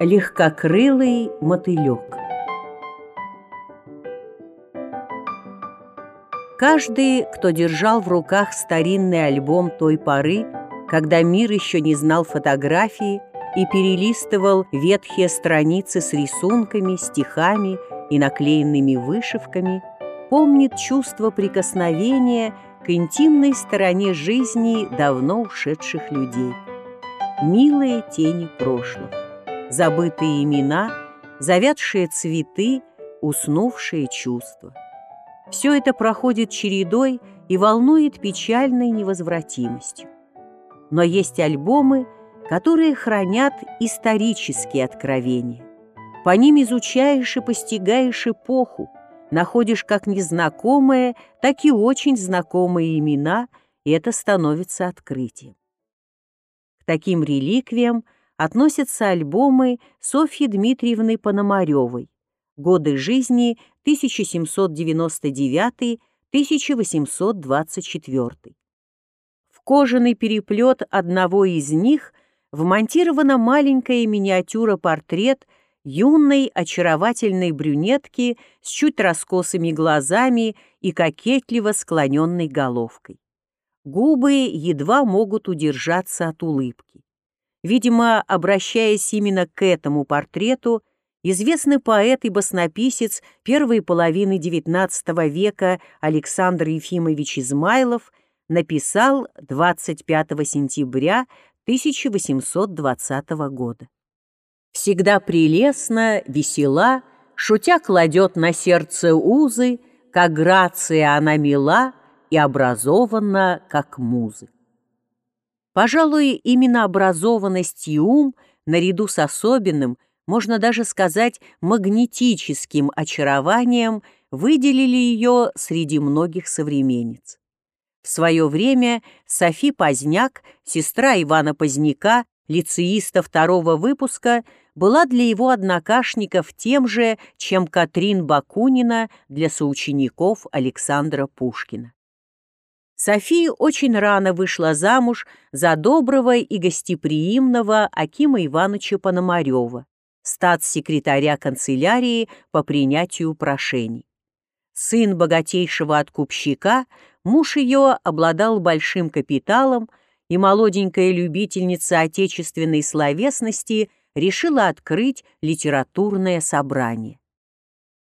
Легкокрылый мотылек Каждый, кто держал в руках старинный альбом той поры, когда мир еще не знал фотографии и перелистывал ветхие страницы с рисунками, стихами и наклеенными вышивками, помнит чувство прикосновения к интимной стороне жизни давно ушедших людей. Милые тени прошлого забытые имена, завядшие цветы, уснувшие чувства. Все это проходит чередой и волнует печальной невозвратимостью. Но есть альбомы, которые хранят исторические откровения. По ним изучаешь и постигаешь эпоху, находишь как незнакомые, так и очень знакомые имена, и это становится открытием. К таким реликвиям относятся альбомы Софьи Дмитриевны Пономаревой «Годы жизни 1799-1824». В кожаный переплет одного из них вмонтирована маленькая миниатюра-портрет юной очаровательной брюнетки с чуть раскосыми глазами и кокетливо склоненной головкой. Губы едва могут удержаться от улыбки. Видимо, обращаясь именно к этому портрету, известный поэт и баснописец первой половины XIX века Александр Ефимович Измайлов написал 25 сентября 1820 года. «Всегда прелестно, весела, шутя кладет на сердце узы, как грация она мила и образована, как музы. Пожалуй, именно образованность и ум, наряду с особенным, можно даже сказать, магнетическим очарованием, выделили ее среди многих современниц. В свое время Софи Поздняк, сестра Ивана Поздняка, лицеиста второго выпуска, была для его однокашников тем же, чем Катрин Бакунина для соучеников Александра Пушкина. София очень рано вышла замуж за доброго и гостеприимного Акима Ивановича Пономарева, статс-секретаря канцелярии по принятию прошений. Сын богатейшего откупщика, муж ее обладал большим капиталом, и молоденькая любительница отечественной словесности решила открыть литературное собрание.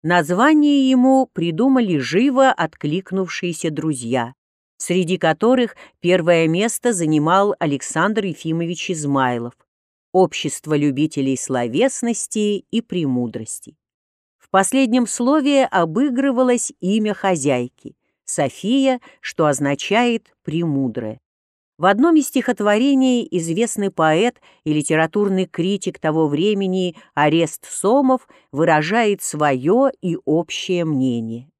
Название ему придумали живо откликнувшиеся друзья среди которых первое место занимал Александр Ефимович Измайлов, Общество любителей словесности и премудрости. В последнем слове обыгрывалось имя хозяйки – София, что означает «премудрая». В одном из стихотворений известный поэт и литературный критик того времени Арест Сомов выражает свое и общее мнение.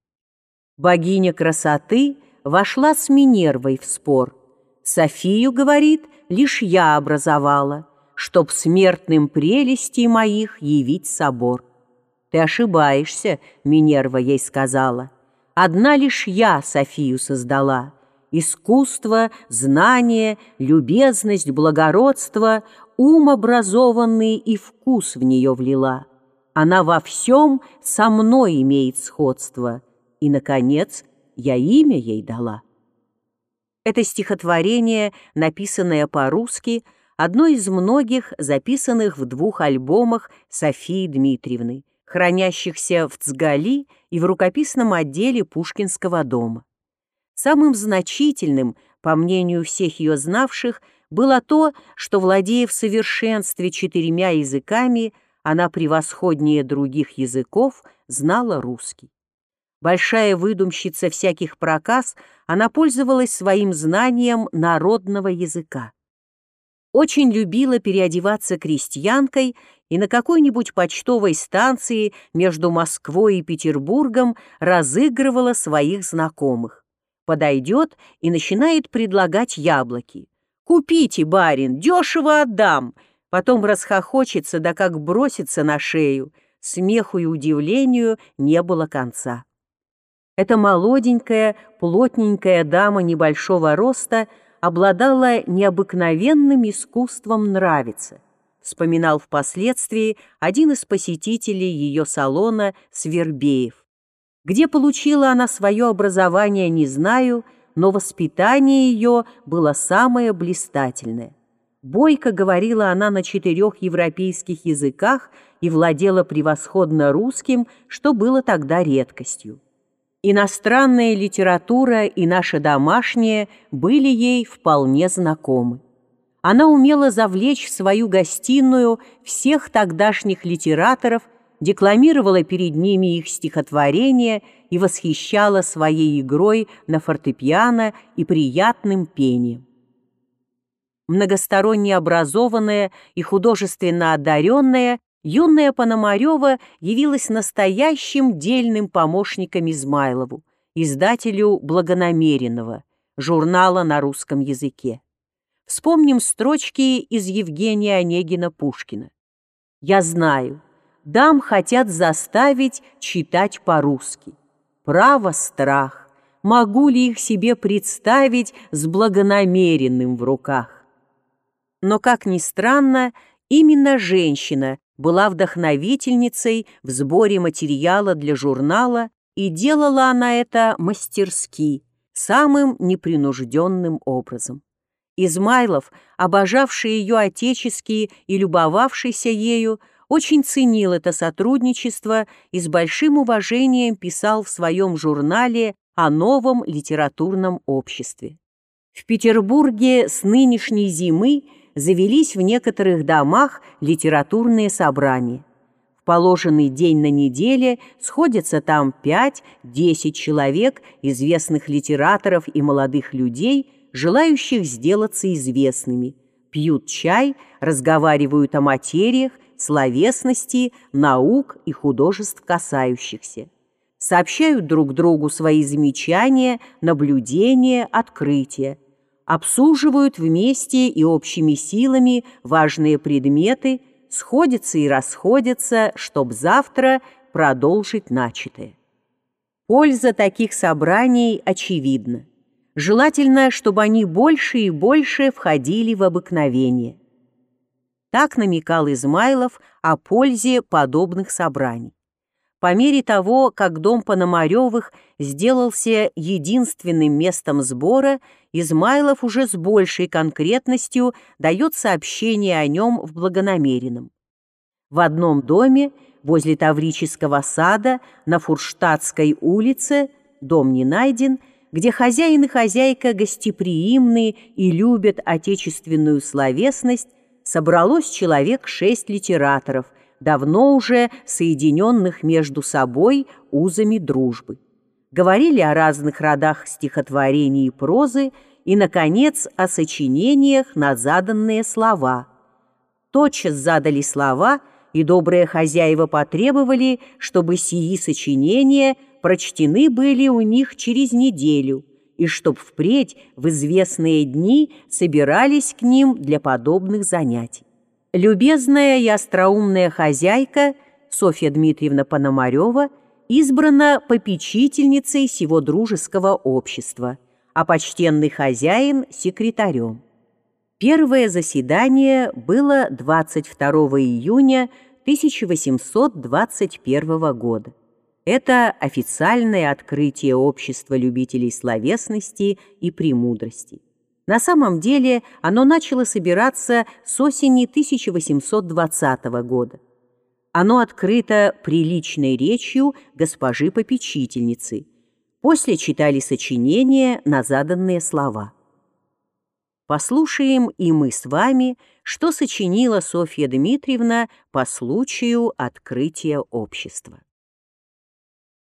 «Богиня красоты вошла с Минервой в спор. Софию, говорит, лишь я образовала, чтоб смертным прелестей моих явить собор. Ты ошибаешься, Минерва ей сказала. Одна лишь я Софию создала. Искусство, знание, любезность, благородство, ум образованный и вкус в нее влила. Она во всем со мной имеет сходство. И, наконец, я имя ей дала. Это стихотворение, написанное по-русски, одно из многих записанных в двух альбомах Софии Дмитриевны, хранящихся в Цгали и в рукописном отделе Пушкинского дома. Самым значительным, по мнению всех ее знавших, было то, что, владея в совершенстве четырьмя языками, она превосходнее других языков знала русский. Большая выдумщица всяких проказ, она пользовалась своим знанием народного языка. Очень любила переодеваться крестьянкой и на какой-нибудь почтовой станции между Москвой и Петербургом разыгрывала своих знакомых. Подойдет и начинает предлагать яблоки. «Купите, барин, дешево отдам!» Потом расхохочется, да как бросится на шею. Смеху и удивлению не было конца. Эта молоденькая, плотненькая дама небольшого роста обладала необыкновенным искусством нравиться. вспоминал впоследствии один из посетителей ее салона Свербеев. Где получила она свое образование, не знаю, но воспитание ее было самое блистательное. Бойко говорила она на четырех европейских языках и владела превосходно русским, что было тогда редкостью. Иностранная литература и наша домашняя были ей вполне знакомы. Она умела завлечь в свою гостиную всех тогдашних литераторов, декламировала перед ними их стихотворения и восхищала своей игрой на фортепиано и приятным пением многосторонне образованная и художественно одаренная, юная Пономарева явилась настоящим дельным помощником Измайлову, издателю «Благонамеренного», журнала на русском языке. Вспомним строчки из Евгения Онегина Пушкина. «Я знаю, дам хотят заставить читать по-русски. Право страх, могу ли их себе представить с благонамеренным в руках? Но, как ни странно, именно женщина была вдохновительницей в сборе материала для журнала, и делала она это мастерски, самым непринужденным образом. Измайлов, обожавший ее отечески и любовавшийся ею, очень ценил это сотрудничество и с большим уважением писал в своем журнале о новом литературном обществе. В Петербурге с нынешней зимы завелись в некоторых домах литературные собрания. В положенный день на неделе сходятся там 5-10 человек, известных литераторов и молодых людей, желающих сделаться известными, пьют чай, разговаривают о материях, словесности, наук и художеств касающихся. Сообщают друг другу свои замечания, наблюдения, открытия обсуживают вместе и общими силами важные предметы, сходятся и расходятся, чтобы завтра продолжить начатое. Польза таких собраний очевидна. Желательно, чтобы они больше и больше входили в обыкновение. Так намекал Измайлов о пользе подобных собраний. По мере того, как дом Пономаревых сделался единственным местом сбора, Измайлов уже с большей конкретностью дает сообщение о нем в благонамеренном. В одном доме, возле Таврического сада, на Фурштадтской улице, дом не найден, где хозяин и хозяйка гостеприимные и любят отечественную словесность, собралось человек шесть литераторов – давно уже соединенных между собой узами дружбы. Говорили о разных родах стихотворений и прозы и, наконец, о сочинениях на заданные слова. Тотчас задали слова, и добрые хозяева потребовали, чтобы сии сочинения прочтены были у них через неделю, и чтоб впредь в известные дни собирались к ним для подобных занятий. Любезная и остроумная хозяйка Софья Дмитриевна Пономарева избрана попечительницей сего дружеского общества, а почтенный хозяин – секретарем. Первое заседание было 22 июня 1821 года. Это официальное открытие общества любителей словесности и премудрости. На самом деле оно начало собираться с осени 1820 года. Оно открыто приличной речью госпожи-попечительницы. После читали сочинения на заданные слова. Послушаем и мы с вами, что сочинила Софья Дмитриевна по случаю открытия общества.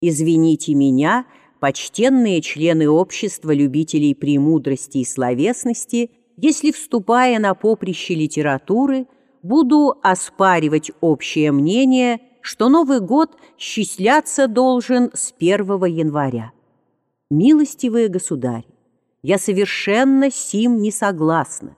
«Извините меня, почтенные члены общества любителей премудрости и словесности, если, вступая на поприще литературы, буду оспаривать общее мнение, что Новый год счисляться должен с 1 января. Милостивые государи, я совершенно сим не согласна,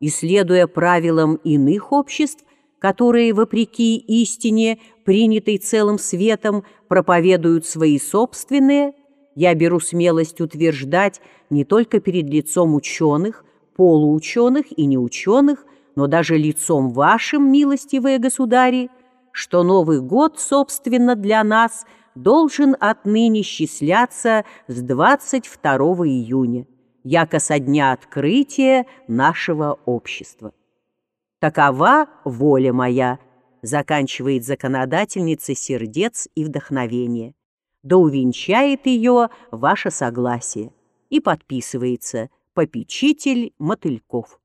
и, следуя правилам иных обществ, которые, вопреки истине, принятой целым светом, проповедуют свои собственные – я беру смелость утверждать не только перед лицом ученых, полуученых и неученых, но даже лицом вашим, милостивые государи, что Новый год, собственно, для нас должен отныне счисляться с 22 июня, яко со дня открытия нашего общества. Такова воля моя, заканчивает законодательница сердец и вдохновения. Да увенчает ее ваше согласие. И подписывается попечитель Мотыльков.